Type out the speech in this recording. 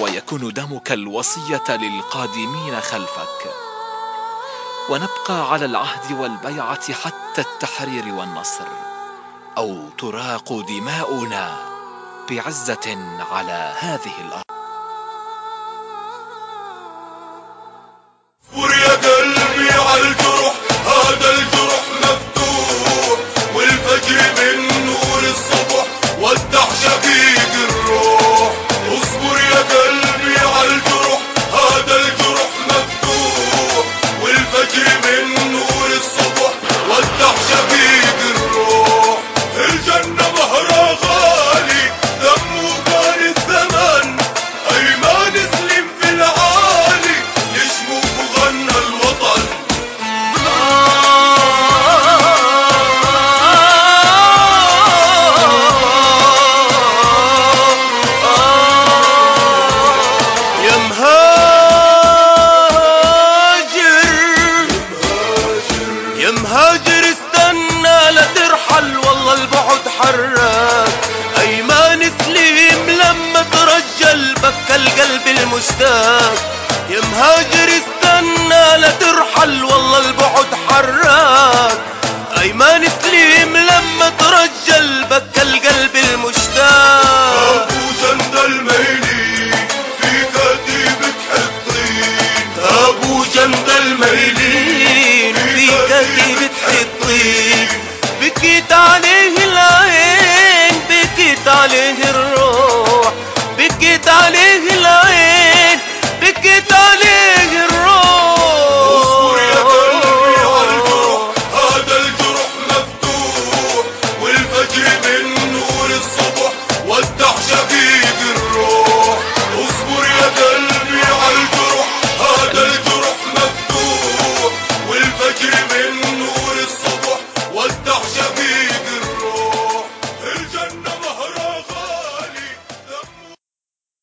ويكون دمك الوصية للقادمين خلفك. ونبقى على العهد والبيعة حتى التحرير والنصر أو تراق دماؤنا بعزة على هذه الأرض. Stop, stop, مهاجر استنى لا ترحل والله البعد حرك. أيمان سليم لما ترجل بكى القلب المشتاق يا مهاجر استنى لا ترحل والله البعد حرك. أيمان سليم لما ترجل بكى القلب المشتاق أبو جند الميلي في دي بتحطين أبو جند الميلي بتحطيه بكيت عليه العين.